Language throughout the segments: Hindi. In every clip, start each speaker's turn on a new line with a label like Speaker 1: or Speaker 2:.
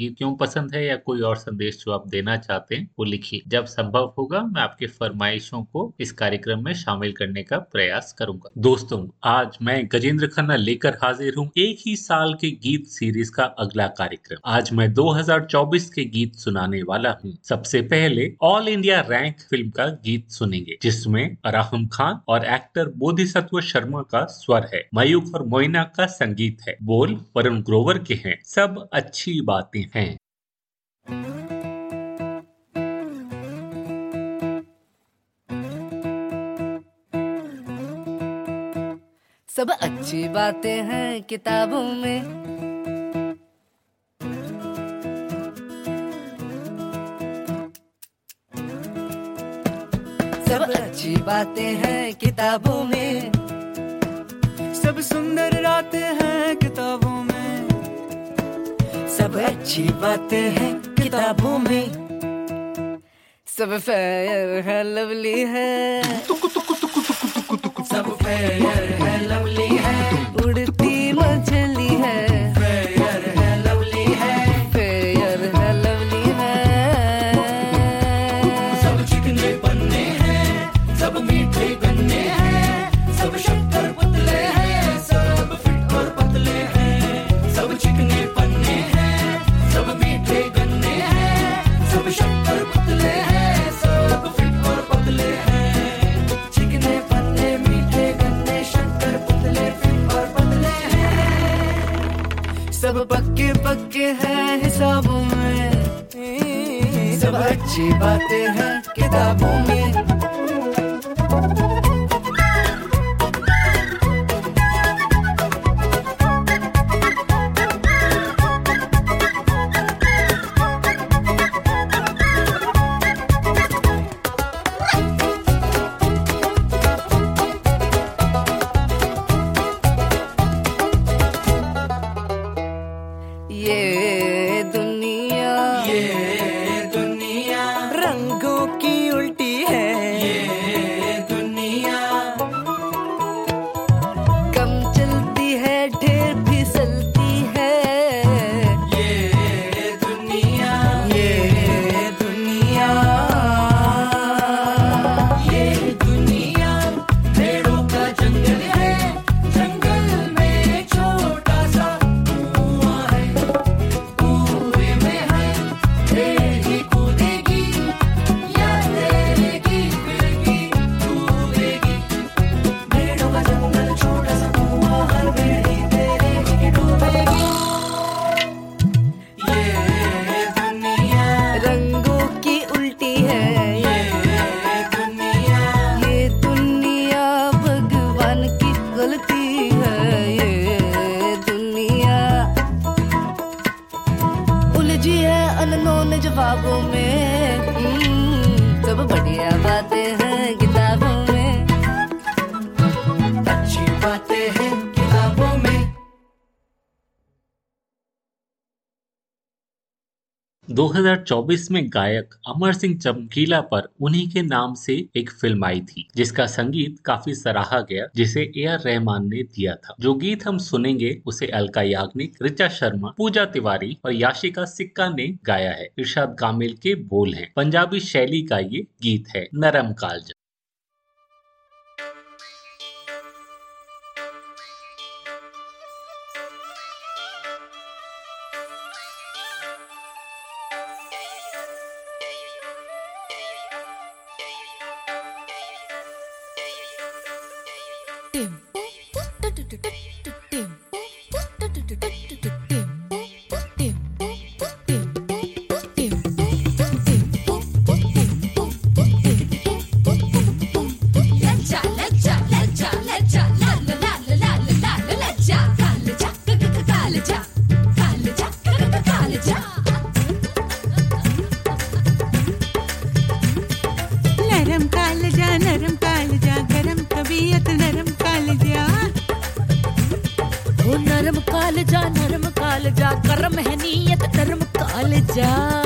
Speaker 1: गीत क्यों पसंद है या कोई और संदेश जो आप देना चाहते हैं, वो लिखिए। जब संभव होगा, मैं आपके फरमाइशों को इस कार्यक्रम में शामिल करने का प्रयास करूँगा। दोस्तों, आज मैं गजेंद्र खन्ना लेकर हाजिर हूँ एक ही साल के गीत सीरीज़ का अगला कार्यक्रम। आज मैं 2024 के गीत सुनाने वाला हूँ। सबसे पहले ऑल इंडिया रैंक फ़िल्म का गीत सुनेंगे, जिसमें अराहम खान और एक्टर बोधिसत्व शर्मा का स्वर है। मयूख और मोइना का संगीत है। बोल वरुण ग्रोवर के हैं। सब अच्छी बातें हैं।
Speaker 2: सब अच्छी बातें हैं किताबों में। सब अच्छी बातें हैं किताबों में।
Speaker 3: सब सुंदर रातें हैं किताबों में।
Speaker 2: सब अच्छी बातें हैं किताबों में सब फेयर है लवली है सब फेयर है लवली है अच्छी बातें हैं किताबों में।
Speaker 1: 2024 में गायक अमर सिंह चमकीला पर उन्हीं के नाम से एक फ़िल्म आई थी, जिसका संगीत काफ़ी सराहा गया, जिसे ए आर रहमान ने दिया था। जो गीत हम सुनेंगे, उसे अलका याग्निक, ऋचा शर्मा, पूजा तिवारी और याशिका सिक्का ने गाया है। इर्शाद कामिल के बोल हैं। पंजाबी शैली का ये गीत है, नरम कालजा
Speaker 4: काल जा
Speaker 5: नरम
Speaker 6: काल जा कर्म है नीयत
Speaker 4: कर्म काल जा।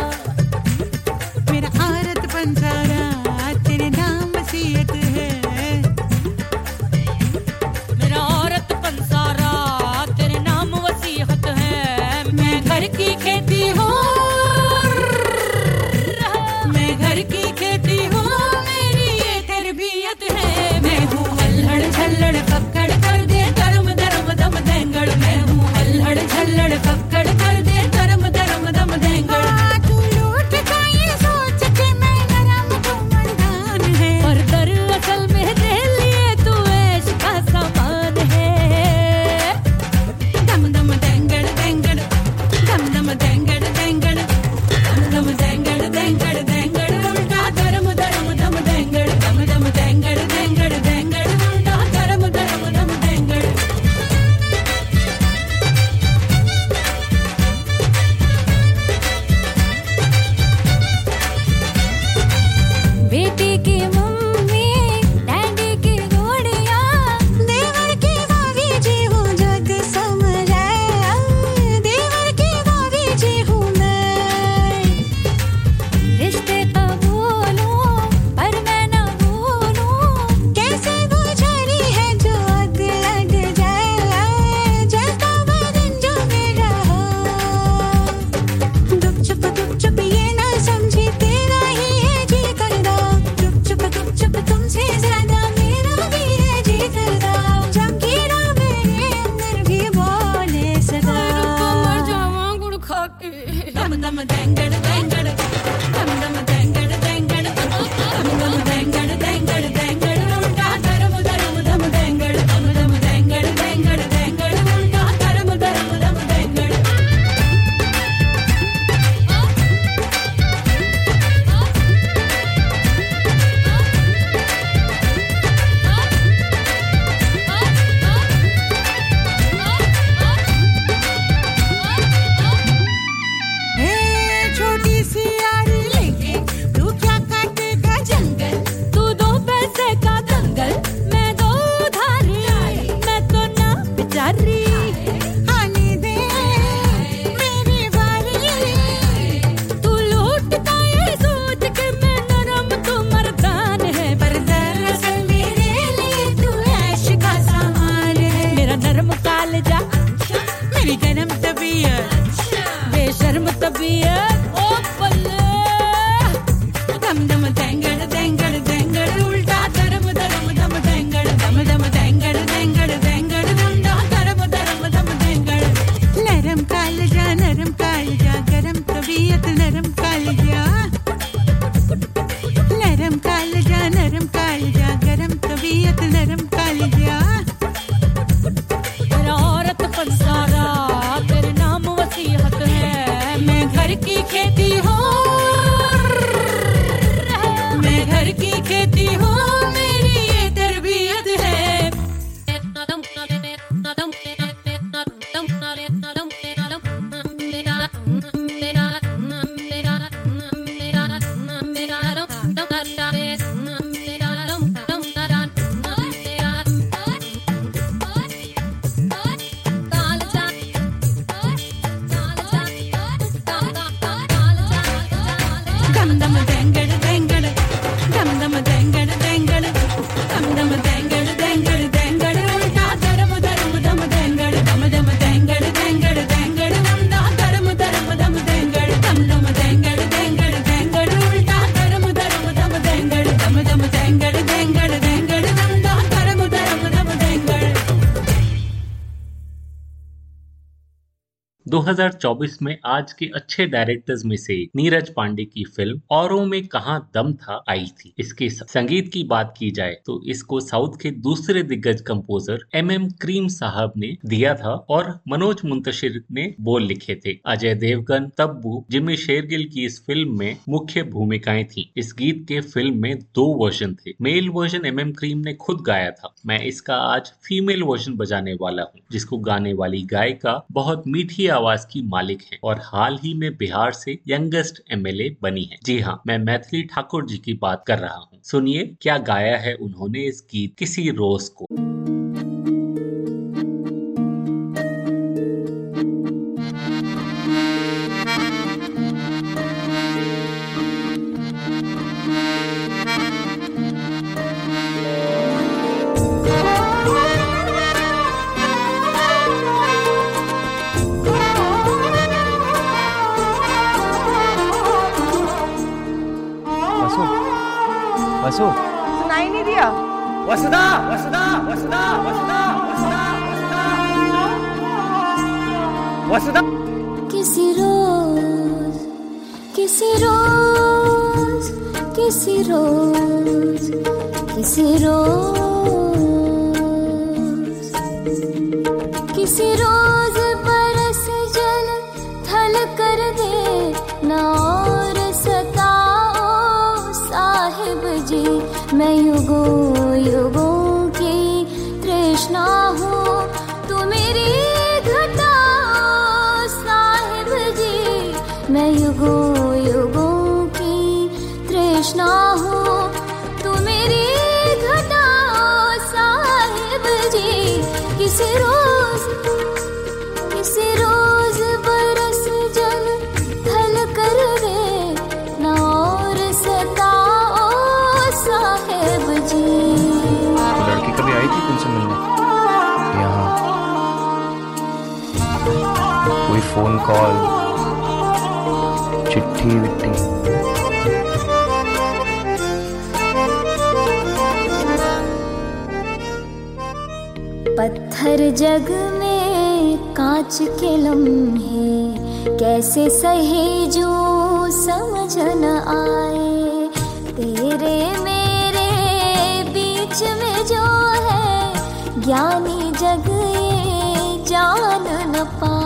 Speaker 1: 2024 में आज के अच्छे डायरेक्टर्स में से नीरज पांडे की फ़िल्म औरों में कहा दम था आई थी। इसके संगीत की बात की जाए तो इसको साउथ के दूसरे दिग्गज कंपोजर एम एम क्रीम साहब ने दिया था और मनोज मुंतशिर ने बोल लिखे थे। अजय देवगन, तब्बू जिमी शेरगिल की इस फ़िल्म में मुख्य भूमिकाएँ थी। इस गीत के फ़िल्म में दो वर्जन थे। Male version M M Kreem ने खुद गाया था। मैं इसका आज फीमेल वर्जन बजाने वाला हूँ, जिसको गाने वाली गायिका बहुत मीठी आवाज़ की मालिक हैं और हाल ही में बिहार से यंगेस्ट एमएलए बनी हैं। जी हाँ मैं मैथिली ठाकुर जी की बात कर रहा हूँ सुनिए, क्या गाया है उन्होंने इस गीत किसी रोज को
Speaker 7: वसु।
Speaker 8: सुनाई नहीं दिया।
Speaker 9: वसुदा वसुदा वसुदा वसुदा वसुदा वसुदा वसुदा
Speaker 10: किसी रोज किसी रोज किसी रोज किसी रोज किसी रोज।
Speaker 7: कॉल चिट्ठी विट्ठी
Speaker 10: पत्थर जग में कांच के लम्हे कैसे सहे जो समझ न आए? तेरे मेरे बीच में जो है, ज्ञानी जग ये जान न पाए।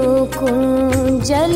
Speaker 10: ञ्जल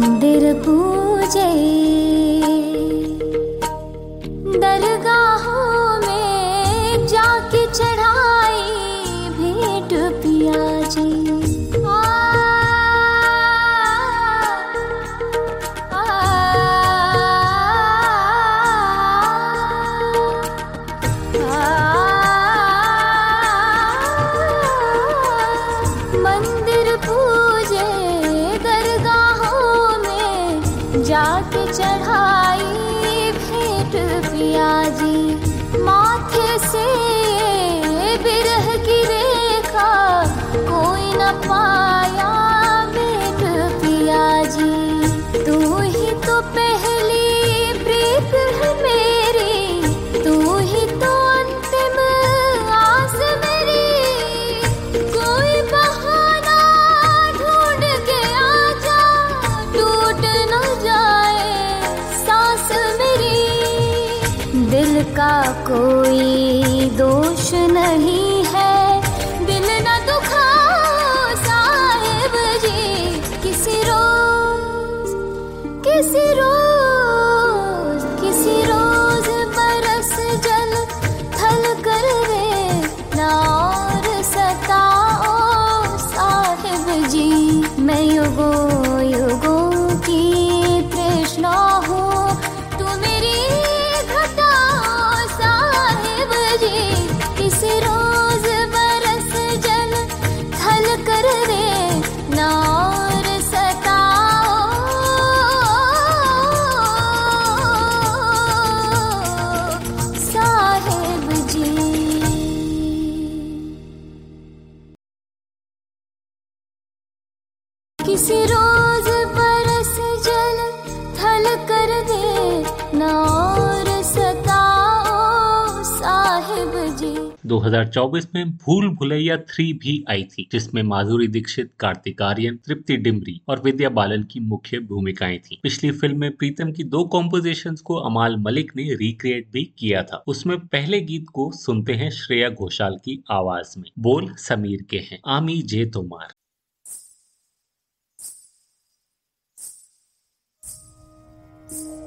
Speaker 10: मंदिर पूजे
Speaker 1: 2024 में भूल भुलैया थ्री भी आई थी, जिसमें माधुरी दीक्षित, कार्तिक आर्यन, तृप्ति डिमरी और विद्या बालन की मुख्य भूमिकाएँ थी। पिछली फ़िल्म में प्रीतम की दो कॉम्पोजिशन को अमाल मलिक ने रिक्रिएट भी किया था। उसमें पहले गीत को सुनते हैं श्रेया घोषाल की आवाज़ में। बोल समीर के हैं। आमी जे तोमार
Speaker 11: दो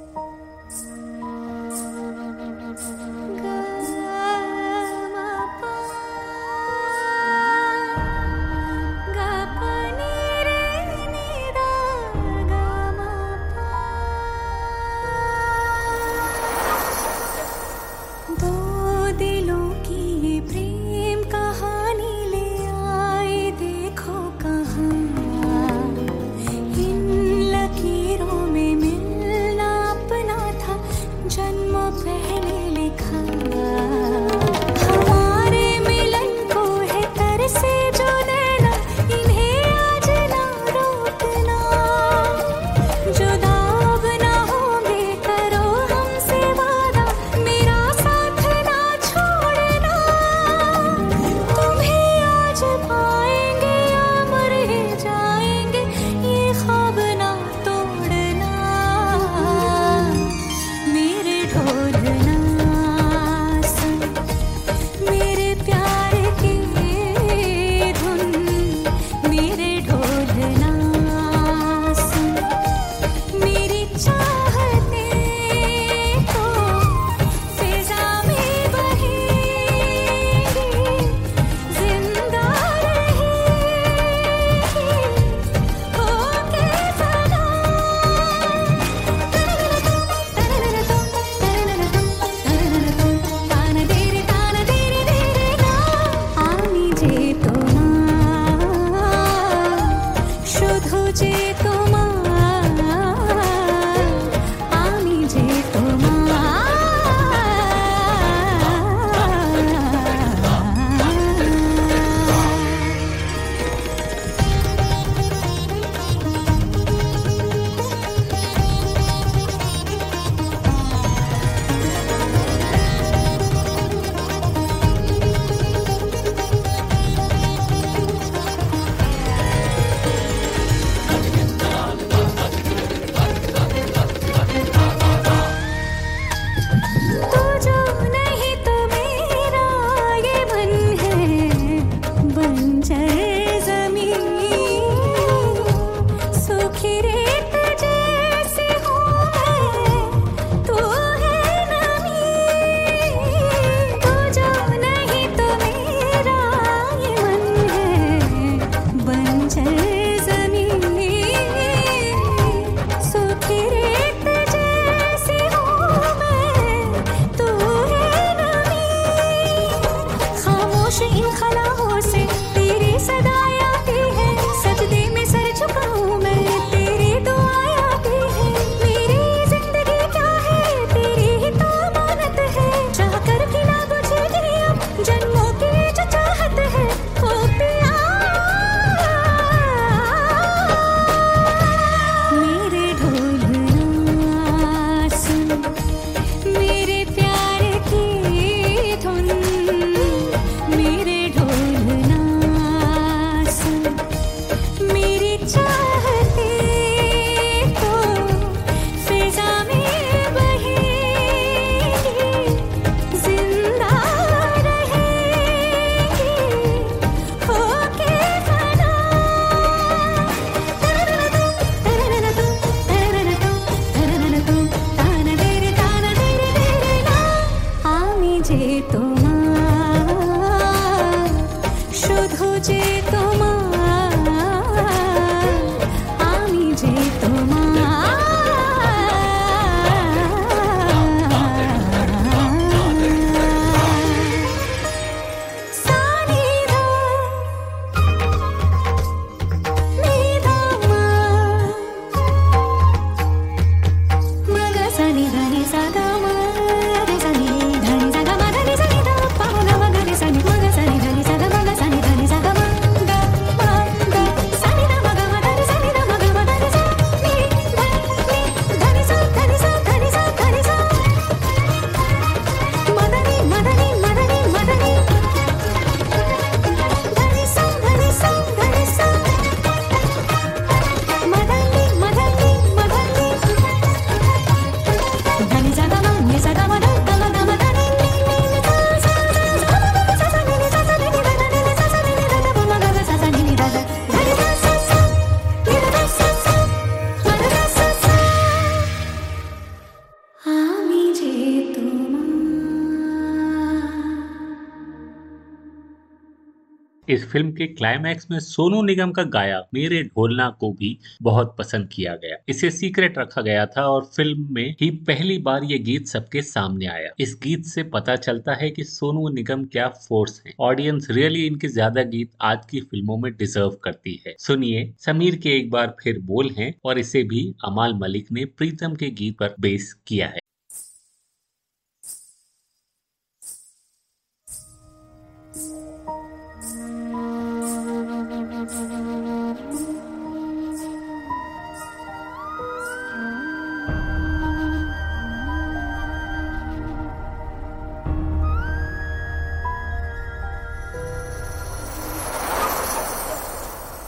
Speaker 1: फ़िल्म के क्लाइमैक्स में सोनू निगम का गाया, मेरे ढोलना को भी बहुत पसंद किया गया। इसे सीक्रेट रखा गया था और फ़िल्म में ही पहली बार ये गीत सबके सामने आया। इस गीत से पता चलता है कि सोनू निगम क्या फोर्स है। ऑडियंस रियली इनके ज़्यादा गीत आज की फ़िल्मों में डिजर्व करती है। सुनिए, समीर के एक बार फिर बोल हैं और इसे भी अमाल मलिक ने प्रीतम के गीत पर बेस किया है।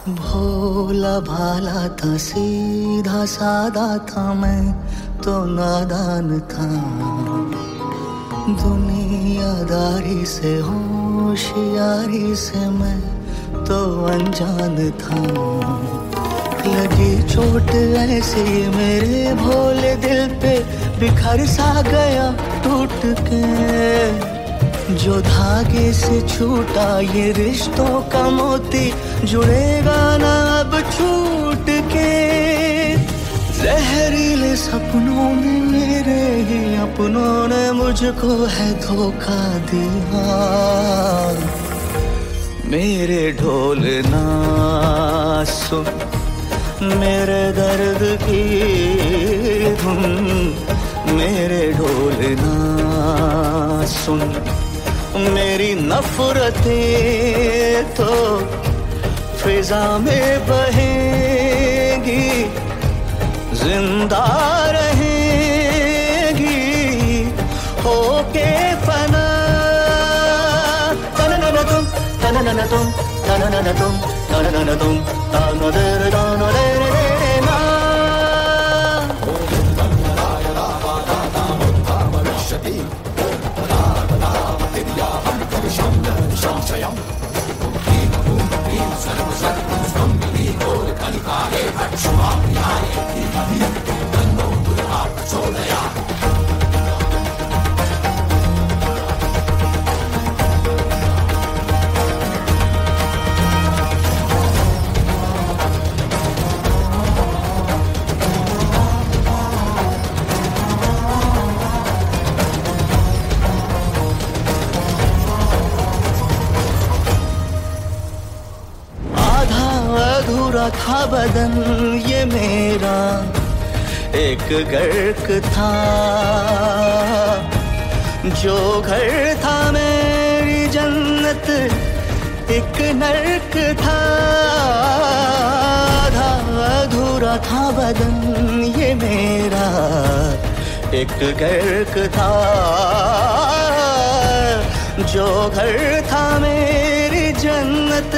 Speaker 12: भोला भाला था, सीधा सादा था मैं तो नादान था। दुनियादारी से, होशियारी से मैं तो अनजान था। लगी चोट ऐसी मेरे भोले दिल पे, बिखर सा गया टूट के। जो धागे से छूटा ये रिश्तों का मोती जुड़ेगा ना अब छूट के। जहरीले सपनों में मेरे ही अपनों ने मुझको है धोखा दिया। मेरे ढोल ना सुन मेरे दर्द की धुन, मेरे ढोल ना सुन मेरी नफरतें तो फिजा में बहेगी, ज़िंदा रहेगी। होके फना। तननन तुम तननन तुम तननन तुम तननन तुम तनदर तनदर ना था बदन ये मेरा एक गर्क था, जो घर था मेरी जन्नत, एक नर्क था। आधा अधूरा था बदन, ये मेरा एक गर्क था। जो घर था मेरी जन्नत,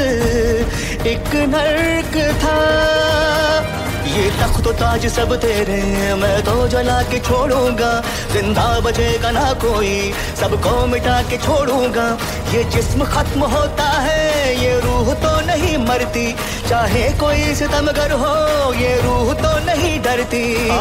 Speaker 12: एक नर्क था। ये तख्त तो ताज सब तेरे मैं तो जला के छोड़ूँगा। ज़िंदा बचेगा ना कोई सबको मिटा के छोड़ूँगा। ये जिस्म खत्म होता है ये रूह तो नहीं मरती। चाहे कोई सितमगर हो ये रूह तो नहीं डरती। आ,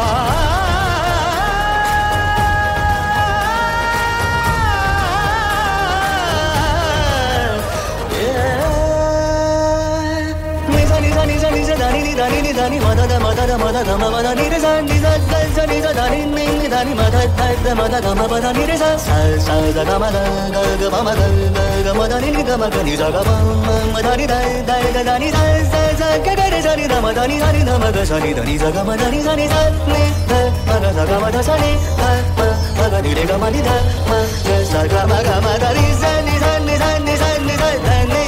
Speaker 12: ni da ni ma da da ma da da ma da ga ma ma da ni re sa ni sa sa sa ni sa da ni ni ni da ni ma da da da ma da ga ma ba da ni re sa sa sa da ga ma da ga ga ma ma da ga ga ma da ni ni ga ma ga ni sa ga ma ma ma da ni da da da da ni sa sa sa ga ga re sa ni da ma da ni sa ni da ma ga sa ni da ni sa ga ma da ni sa ni sa ni da ma ga sa ga ma da sa ni da ma ma ga ni re ga ma ni da ma ga sa ga ma ga ma da ni sa ni sa ni sa ni sa ni sa da ni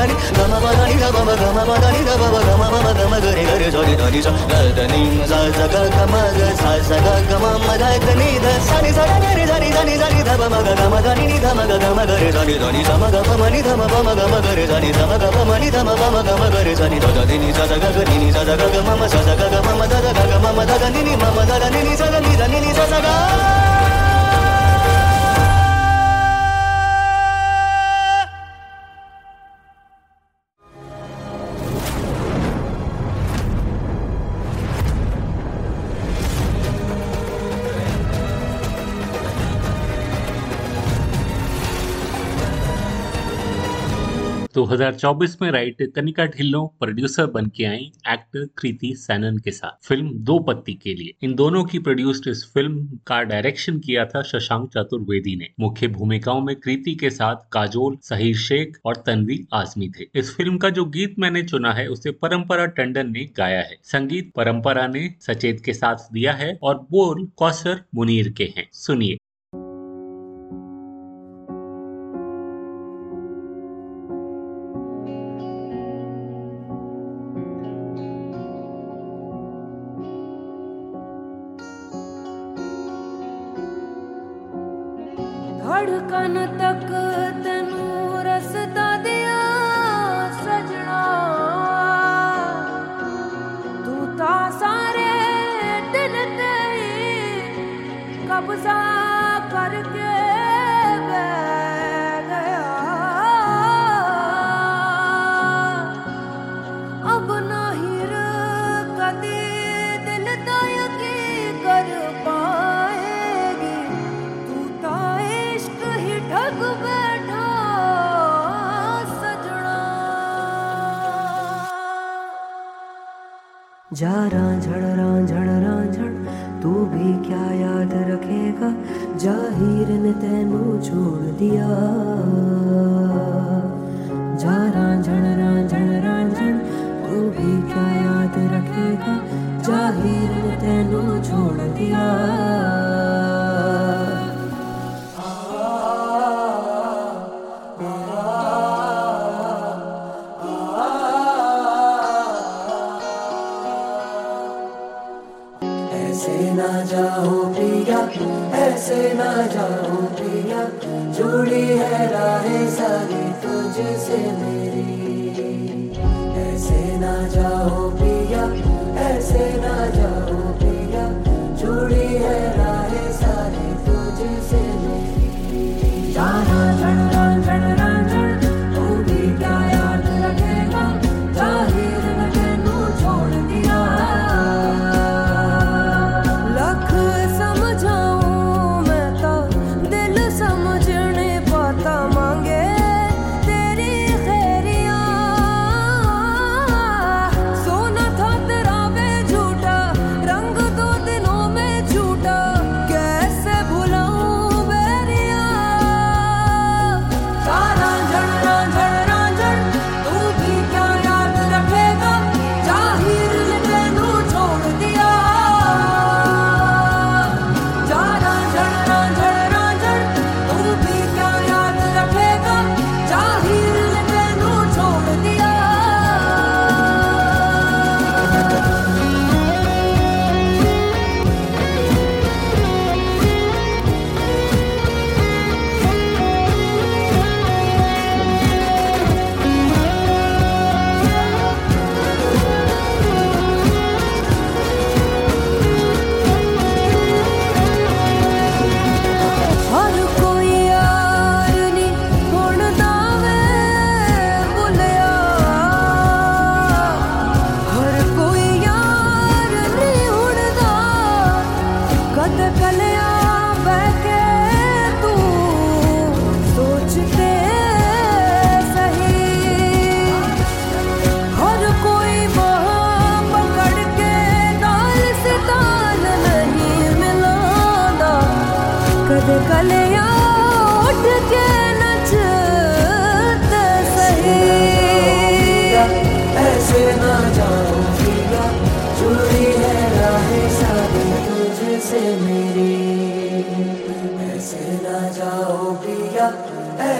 Speaker 12: గరి గమ గరి గమ గమ గరి గమ గమ గమ గమ గరి గరి జరి జరి గదని స స గ గమ గ స స గ గమ మ గ గని ద స ని స గరి జరి జరి జరి ద గమ గ గమ గని ని గమ గ గమ గరి జరి జరి సమ గ పమ ని ధమ పమ గమ గరి జరి సమ గ పమ ని ధమ పమ గమ గరి జరి ద గని ని స స గ గని ని స స గ గమ మ స స గ గమ మ ద గ గమ మ ద గని ని మ మ ద గని ని స గ ని ద ని ని స స
Speaker 3: గ 2024 में राइटर कनिका ढिल्लो, प्रोड्यूसर बन के आई एक्टर कृति सैनन के साथ। फ़िल्म दो पत्ती के लिए। इन दोनों की प्रोड्यूस्ड इस फ़िल्म का डायरेक्शन किया था शशांक चतुर्वेदी ने। मुख्य भूमिकाओं में कृति के साथ काजोल, सहीर शेख और तनवी आजमी थे। इस फ़िल्म का जो गीत मैंने चुना है, उसे परंपरा टंडन ने गाया है। संगीत परंपरा ने सचेत के साथ दिया है और बोल कौसर मुनीर के हैं। सुनिए।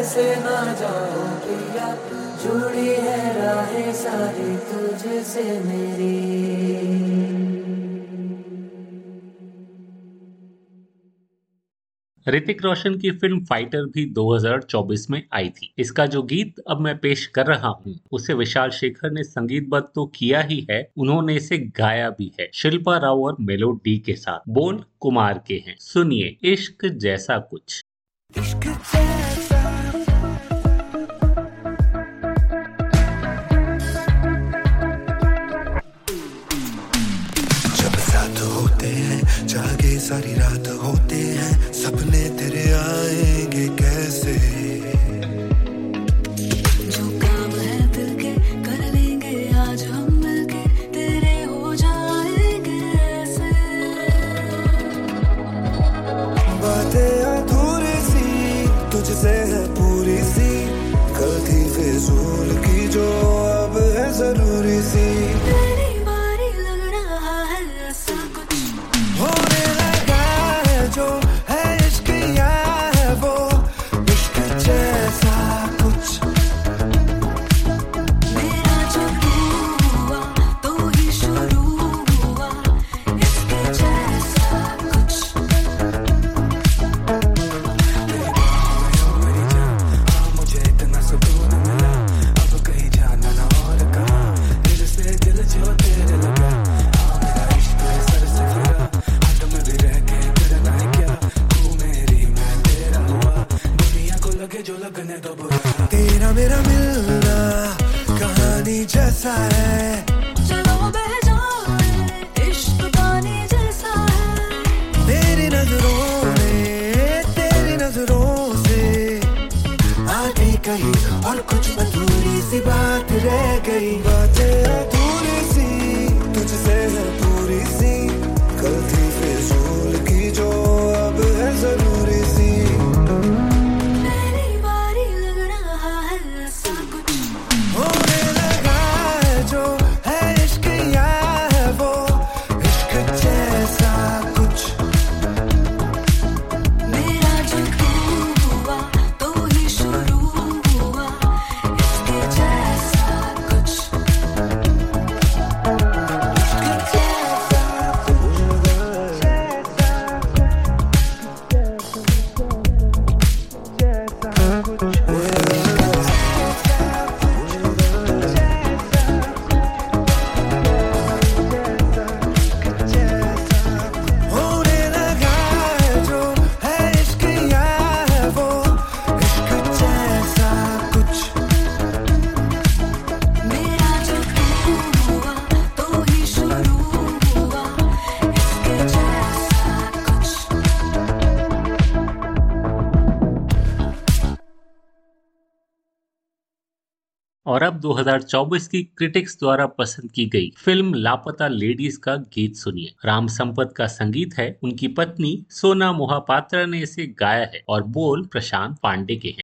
Speaker 13: ऐसे ना जाओ
Speaker 14: पिया जुड़ी है राहें सारी तुझसे मेरी।
Speaker 1: ऋतिक रोशन की फ़िल्म फाइटर भी 2024 में आई थी। इसका जो गीत अब मैं पेश कर रहा हूँ उसे विशाल शेखर ने संगीतबद्ध तो किया ही है उन्होंने इसे गाया भी है। शिल्पा राव और मेलोडी के साथ बोल कुमार के हैं। सुनिए इश्क जैसा कुछ।
Speaker 15: जब लगने तो बुरा। तेरा मेरा मिलना कहानी जैसा है।
Speaker 11: चलो बह जाए इश्क पानी जैसा है।
Speaker 15: तेरी नज़रों में तेरी नज़रों से आधी कहीं और कुछ अधूरी सी बात रह गई।
Speaker 1: 2024 की क्रिटिक्स द्वारा पसंद की गई फ़िल्म लापता लेडीज़ का गीत सुनिए। राम संपत का संगीत है, उनकी पत्नी सोना मोहापात्रा ने इसे गाया है और बोल प्रशांत पांडे के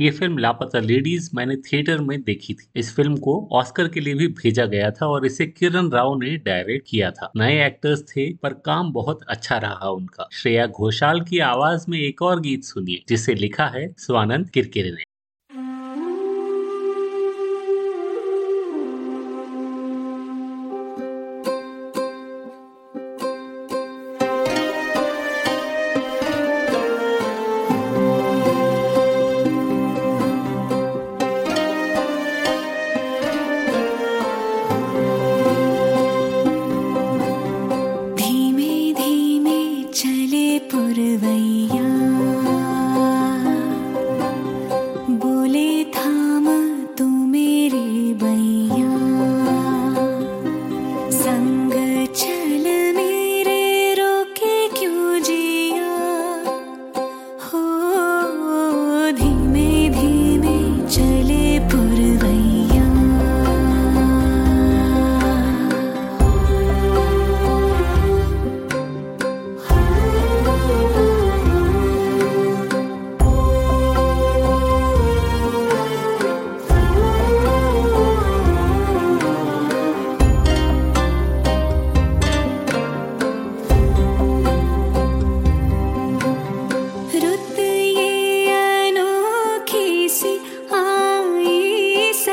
Speaker 6: ये
Speaker 1: फ़िल्म लापता लेडीज़ मैंने थिएटर में देखी थी। इस फ़िल्म को ऑस्कर के लिए भी भेजा गया था और इसे किरण राव ने डायरेक्ट किया था। नए एक्टर्स थे, पर काम बहुत अच्छा रहा उनका। श्रेया घोषाल की आवाज़ में एक और गीत सुनिए, जिसे लिखा है स्वानंद किरकिरे ने।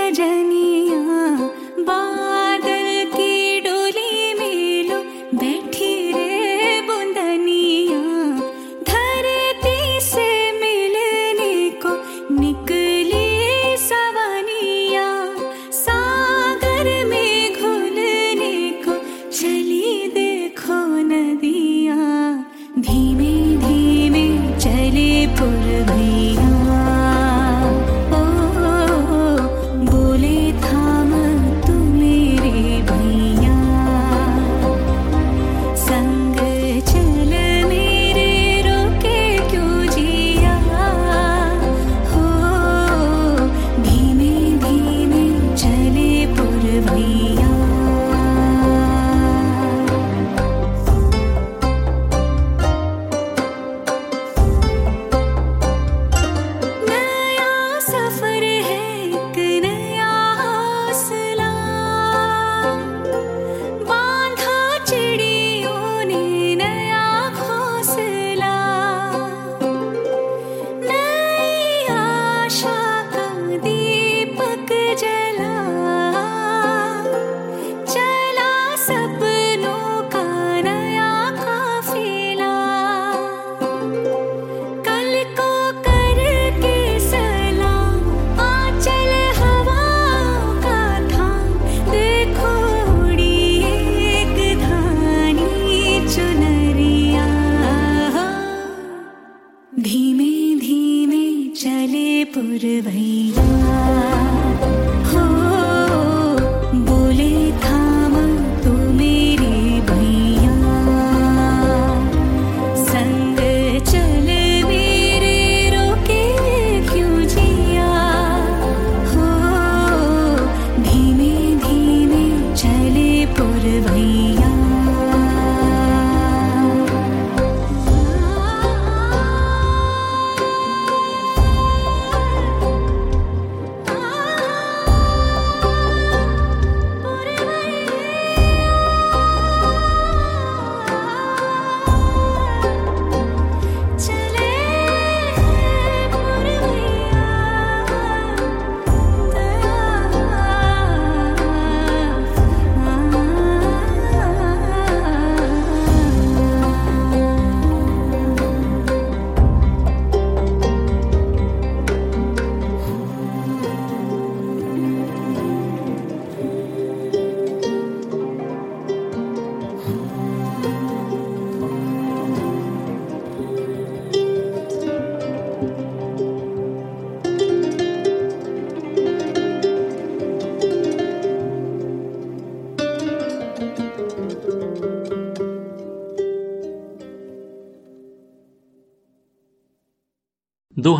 Speaker 11: 跟着你。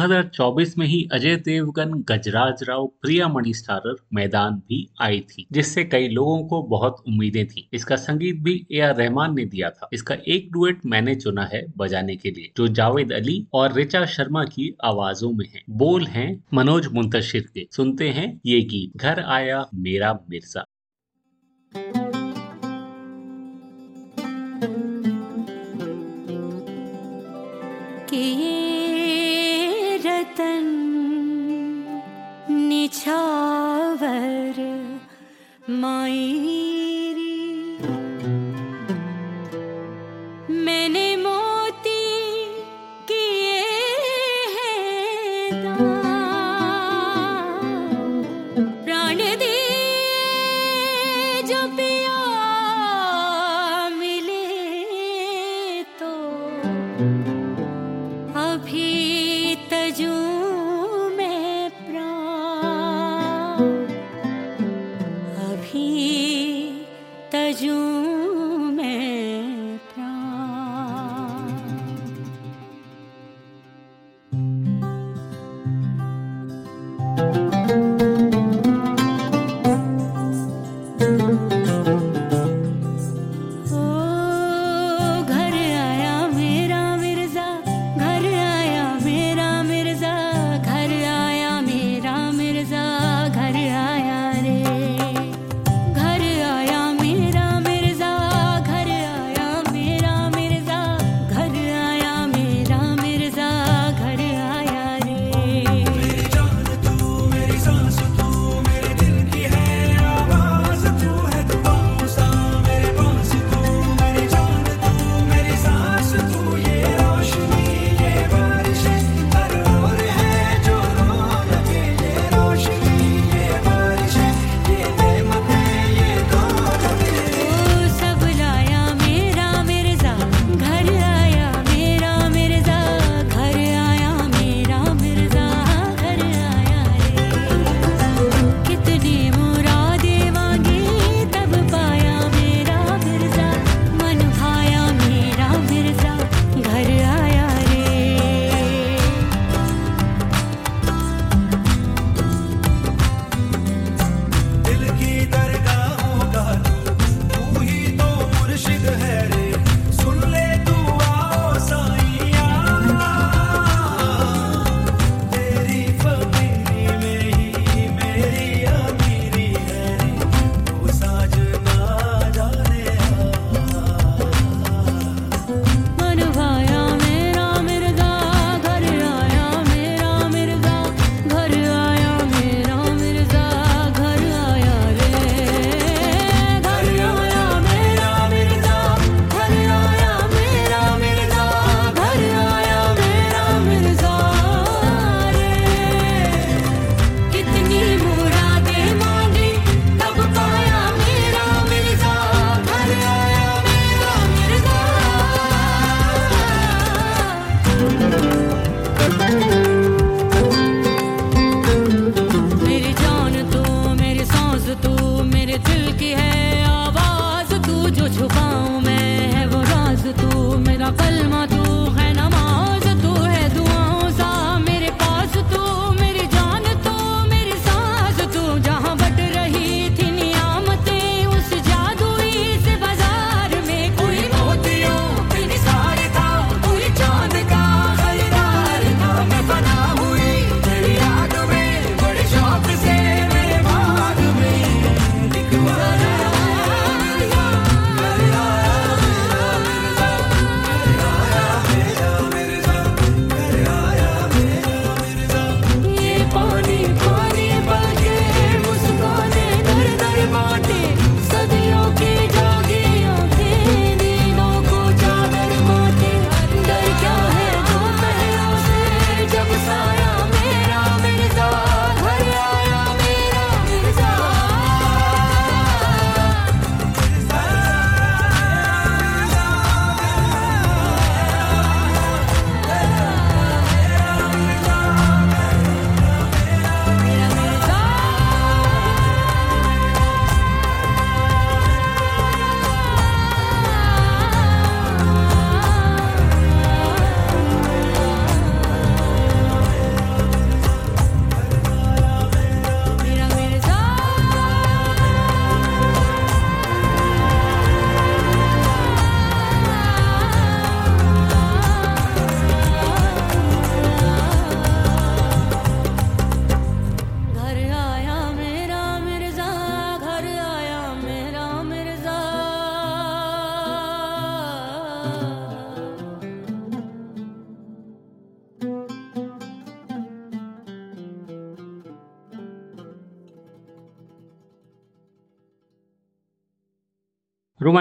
Speaker 1: 2024 में ही अजय देवगन, गजराज राव प्रिया मणि स्टारर मैदान भी आई थी, जिससे कई लोगों को बहुत उम्मीदें थी। इसका संगीत भी ए आर रहमान ने दिया था। इसका एक डुएट मैंने चुना है बजाने के लिए, जो जावेद अली और रिचा शर्मा की आवाजों में है। बोल हैं मनोज मुंतशिर के। सुनते हैं ये गीत, घर आया मेरा मिर्ज़ा।
Speaker 11: कि निछावर माई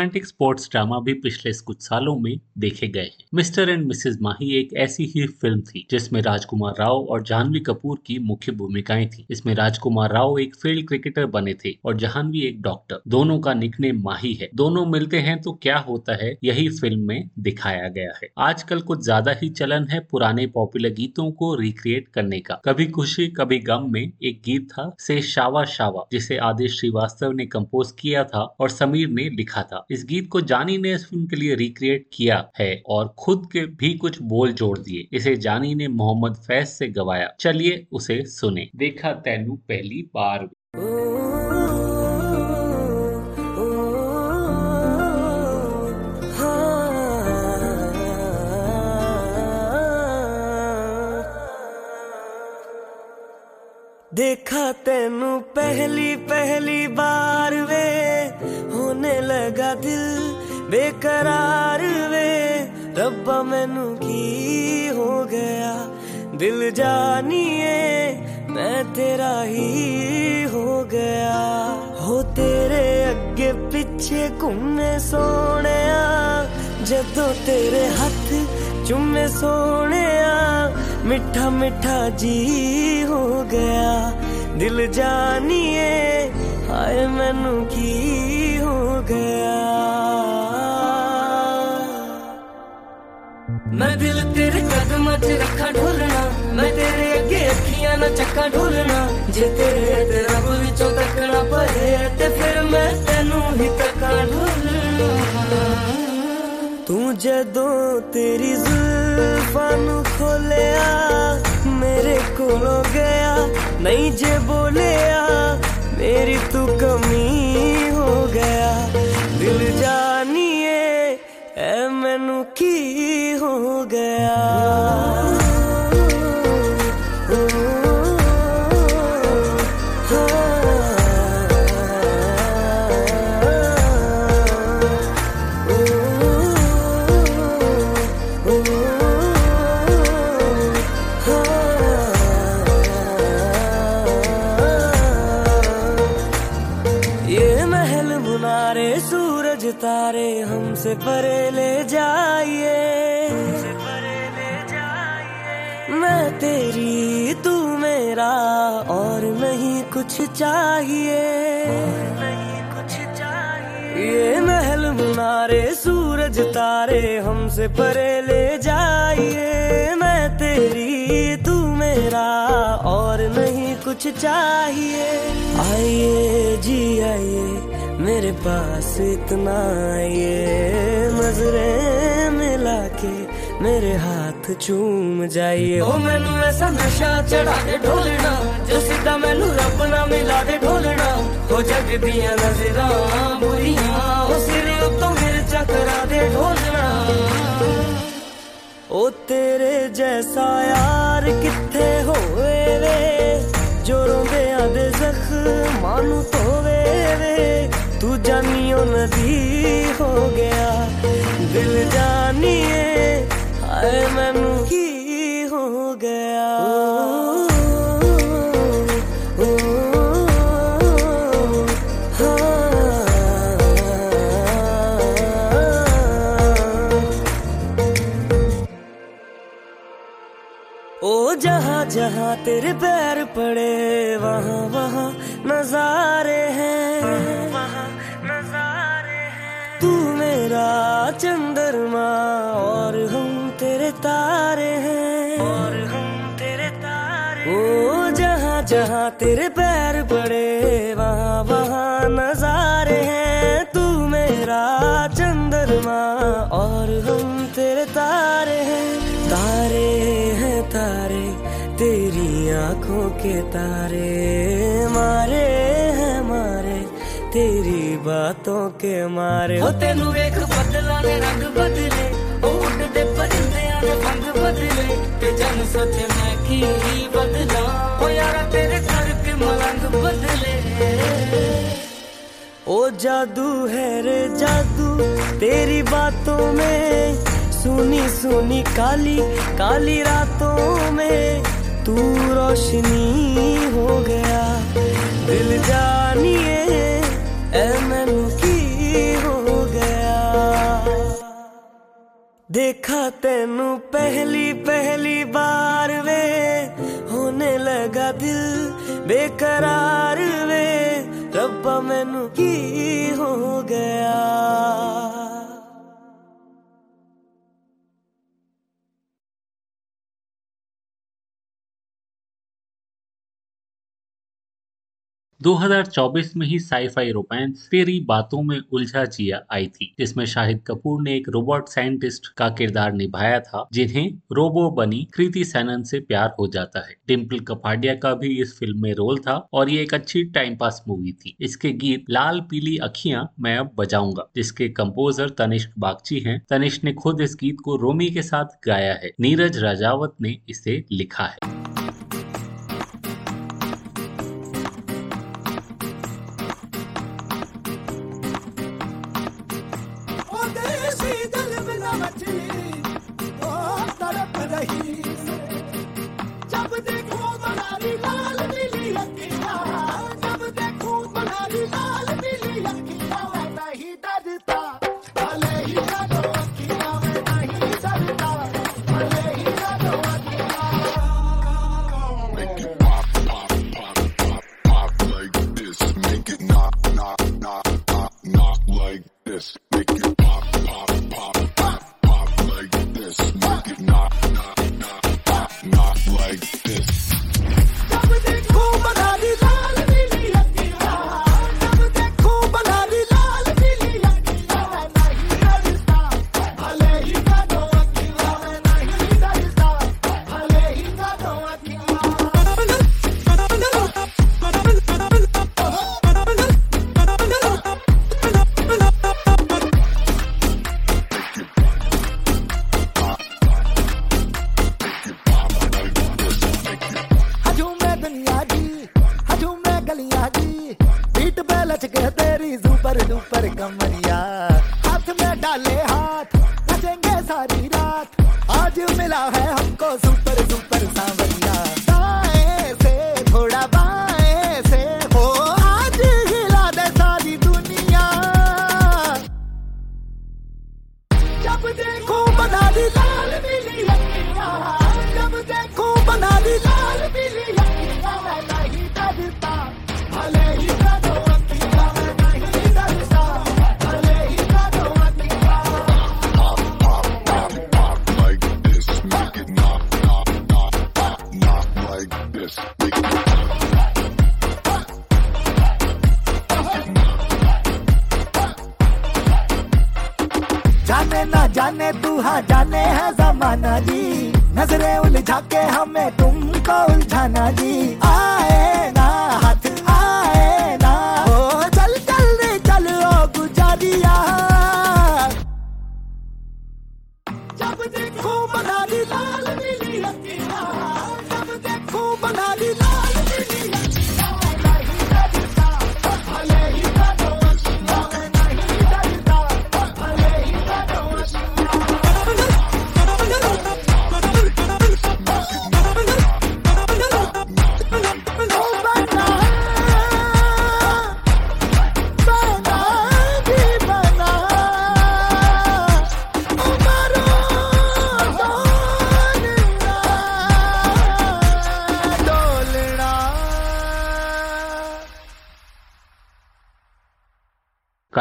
Speaker 1: रोमांटिक स्पोर्ट्स ड्रामा भी पिछले कुछ सालों में देखे गए हैं। मिस्टर एंड मिसेज माही एक ऐसी ही फ़िल्म थी, जिसमें राजकुमार राव और जानवी कपूर की मुख्य भूमिकाएँ थी। इसमें राजकुमार राव एक फ़ील्ड क्रिकेटर बने थे और जानवी एक डॉक्टर। दोनों का निकनेम माही है। दोनों मिलते हैं तो क्या होता है, यही फ़िल्म में दिखाया गया है। आजकल कुछ ज़्यादा ही चलन है पुराने पॉपुलर गीतों को रिक्रिएट करने का। कभी खुशी, कभी गम में एक गीत था, से शावा शावा, जिसे आदेश श्रीवास्तव ने कम्पोज किया था और समीर ने लिखा था। इस गीत को जानी ने इस फ़िल्म के लिए रिक्रिएट किया है और खुद के भी कुछ बोल जोड़ दिए। इसे जानी ने मोहम्मद फैज से गवाया। चलिए उसे सुने। देखा तैनू पहली बार।
Speaker 14: देखा तेनू पहली पहली बार वे। होने लगा दिल बेकरार वे। रब्बा मैनू की हो गया? दिल जानिए, मैं तेरा ही हो गया। हो तेरे अगे पिछे घूमे सोने जदों तेरे हथ चुमे सोने मिठा मिठा जी हो गया। दिल जानिए, हाय मैनू की गया। मैं दिल तेरे कदम च रखा ढोलना, मैं तेरे अगे अखियाँ ना चक्का ढोलना, जे तेरे रब विचों तकना ते फिर मैं तेनू ही ढोलना। तू जदों तेरी जुल्फां खोलिया, मेरे कोलों गया, नहीं जे बोलिया, मेरी तू कमी की हो गया। और नहीं कुछ चाहिए। नहीं ये महल मुनारे, सूरज तारे हमसे परे ले जाइए। मैं तेरी, तू मेरा और नहीं कुछ चाहिए। आइए जी, आइए, मेरे पास इतना आइए नज़रें मिला के मेरे हाथ चूम जाइए। ओ, मैनू ऐसा नशा चढ़ा के ढोलना, जो सीधा मैनू रब ना मिला दे ढोलना। हो जग दिया नजरा, बुरियाँ, ओ, सिर उतों मेरे चकरा दे ढोलना। ओ, तेरे जैसा यार किथे होए वे? जो रोंदे आदे जख्मां नू धोवे वे? तू जानियो नदी हो गया, दिल जानिए हो ओ, ओ। ओ जहाँ जहाँ तेरे पैर पड़े वहाँ वहाँ नजारे हैं वहाँ नजारे हैं तू मेरा चंद्रमा और हम तेरे तारे हैं। और हम तेरे तारे ओ जहाँ जहाँ तेरे पैर पड़े वहाँ वहाँ नजारे हैं। तू मेरा चंद्रमा और हम तेरे तारे हैं। तारे हैं तारे तेरी आँखों के तारे। मारे हैं मारे तेरी बातों के मारे। हो तेनू वेख बदला ने रंग बदले। बदले जन सोचे मैं की बदला। ओ यारा, तेरे करके मलंग बदले। ओ जादू है रे जादू, तेरी बातों में। सुनी सुनी काली काली रातों में। तू रोशनी हो गया, दिल जानिए मैनू देखा तेनू पहली पहली बार वे। होने लगा दिल बेकरार वे। रब्बा मैनू की हो गया?
Speaker 1: 2024 में ही साईफाई रोमांस तेरी बातों में उलझा जिया आई थी, जिसमें शाहिद कपूर ने एक रोबोट साइंटिस्ट का किरदार निभाया था, जिन्हें रोबो बनी कृति सैनन से प्यार हो जाता है। डिम्पल कपाडिया का भी इस फ़िल्म में रोल था और ये एक अच्छी टाइम पास मूवी थी। इसके गीत लाल पीली अखियाँ मैं अब बजाऊँगा, जिसके कंपोजर तनिष्क बागची हैं। तनिष्क ने खुद इस गीत को रोमी के साथ गाया है। नीरज राजावत ने इसे लिखा है।
Speaker 16: Like this.
Speaker 3: देखो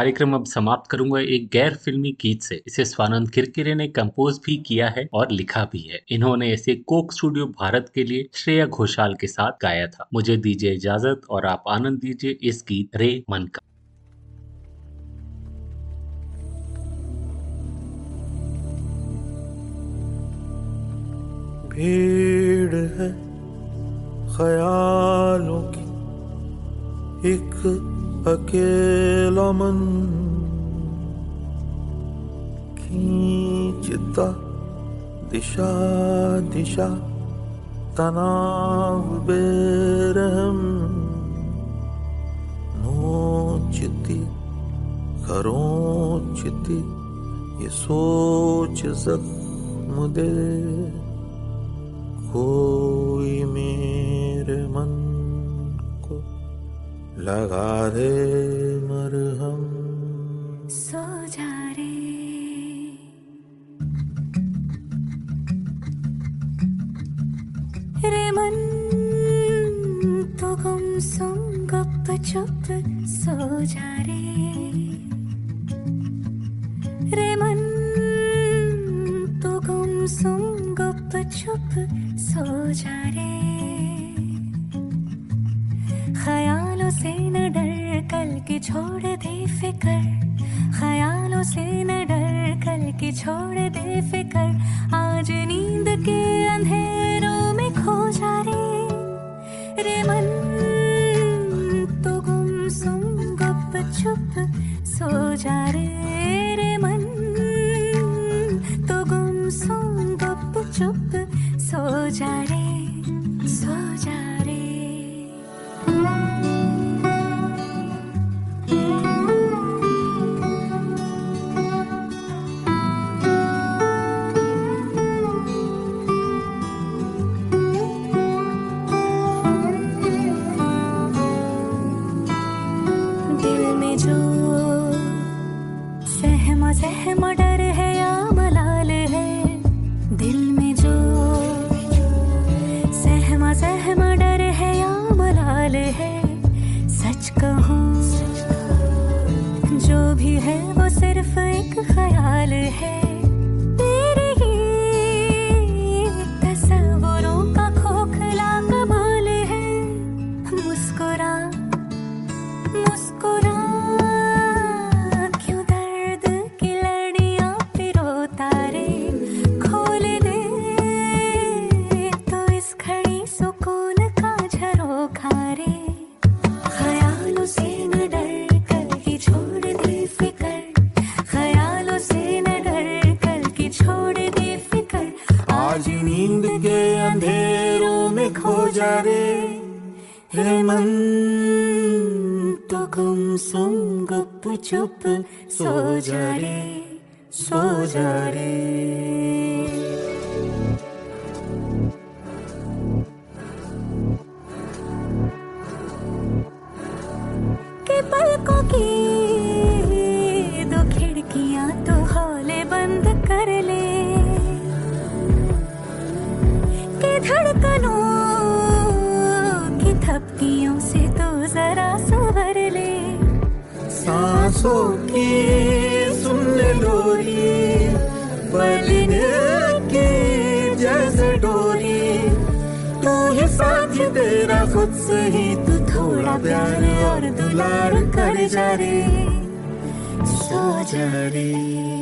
Speaker 1: कार्यक्रम अब समाप्त करूँगा एक गैर फिल्मी गीत से। इसे स्वानंद किरकिरे ने कंपोज भी किया है और लिखा भी है। इन्होंने इसे कोक स्टूडियो भारत के लिए श्रेया घोषाल के साथ गाया था। मुझे दीजिए इजाज़त और आप आनंद दीजिए इस गीत रे मन का।
Speaker 17: भीड़ है, ख्यालों की एक अकेला मन खींचता दिशा दिशा, तनाव, बेरहम, नोचती खरोचती ये सोच जख्म दे, कोई मेरे मन लगा दे मरहम।
Speaker 11: सो जा रे। रे मन तो गम सुम गप चुप, सो जा रे। रे मन तो गम सुम गप चुप, सो जा रे। ख्यालों से न डर कल की छोड़ दे फिकर। ख्यालों से न डर कल की छोड़ दे फिकर। आज नींद के अंधेरों में खो जा रे। रे मन तो गुम सुम, गुप चुप, सो जा रे। गुमसुम गुप चुप सो जा रे सो जा रे
Speaker 17: सांसों की सुन ले डोरी बलिने की जैसे डोरी। तू ही साथ तेरा खुद से ही तू थोड़ा प्यार और दुलार कर जा रे।
Speaker 11: सो जा रे।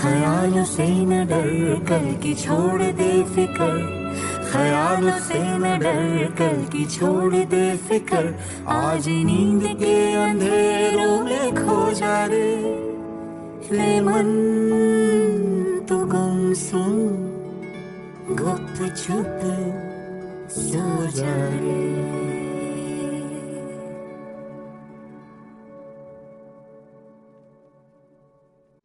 Speaker 11: ख्यालों से न डर कल की छोड़ दे फिकर। ख्यालों से न डर कल की छोड़ दे फिकर। आज नींद के अंधेरों में खो जा रे। रे मन तो गुमसुम गुप चुप सो जा रे।